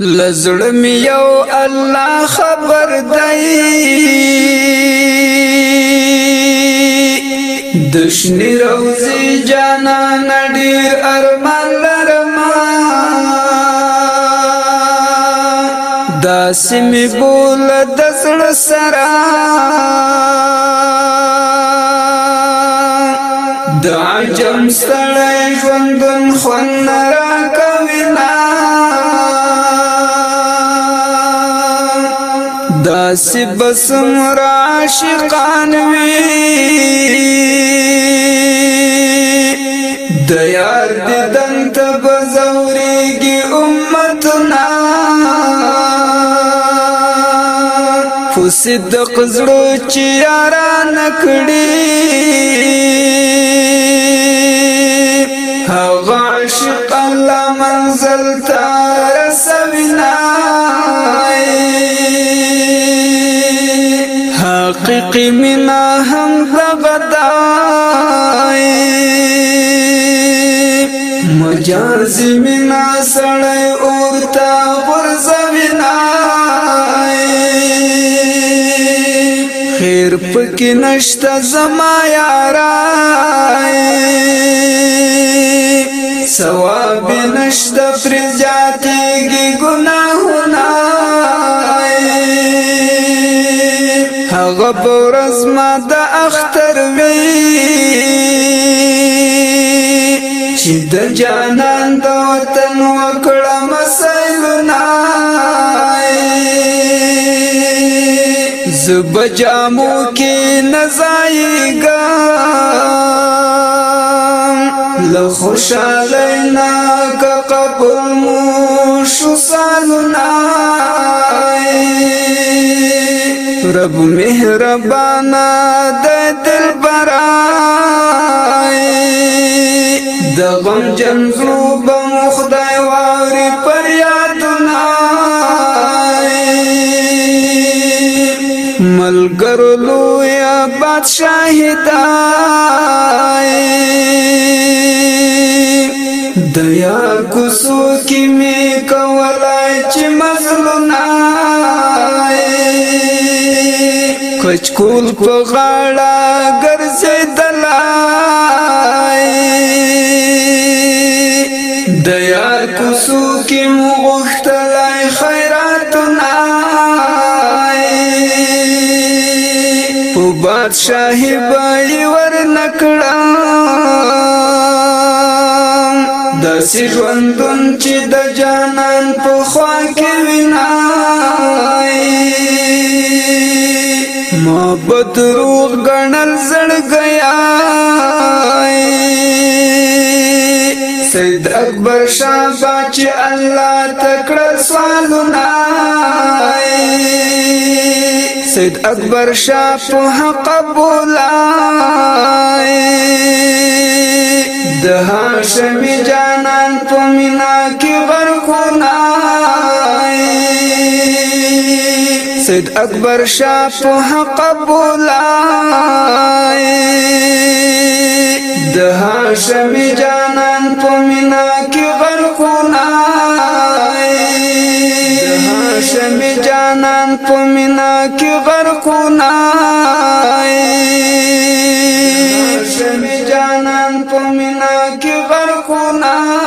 لزړه مې یو الله خبر دی دښنی روزي جانا نډیر ارمان لرما دا سیمې بول د زړه سره دا جم سړی ژوندون خوند را کوي دا سی بسم را عاشقان وی د یار د دن ته بزوريږي امتنا فصدق زړه چې یاران کړي هغه عاشق الله منزل ته حقیقی منا هم دغدائی مجازی منا سڑی اورتا غرزوینا خیر پکی نشتا زما یارائی ثواب نشتا پر جاتی گی گناہ هغه پرز ما د اختر وی چې د جانان د وطن وکړه مسایلنا زب جامو کې نزایګا له خوشاله نا کا قبر مو شو سالنا رب مهربانا د دل برای د غم جن زوب خدای واري پر یادنا ملګر لویا بادشاہ دای دیا کوسو کی می کولای چې مزلو نه بچکول په غاړه ګرځیدلای د یار کوسو کې مغختلای خیراتنا په بادشاہي بای ور نکړم د سي ژوندون چې د جانان په خوا کې وینم محبت روغ گنل زڑ گیا سید اکبر شاہ باچ اللہ تکڑ سوالنا سید اکبر شاہ پوہ قبولا دہا شمی جانان پومینا کی غرقنا سید اکبر شاہ پوہا قبولائے دہا پبولا جان پمینا کی بر کو نائ جان پمینا کی بر کو نائ سبھی جان کی بر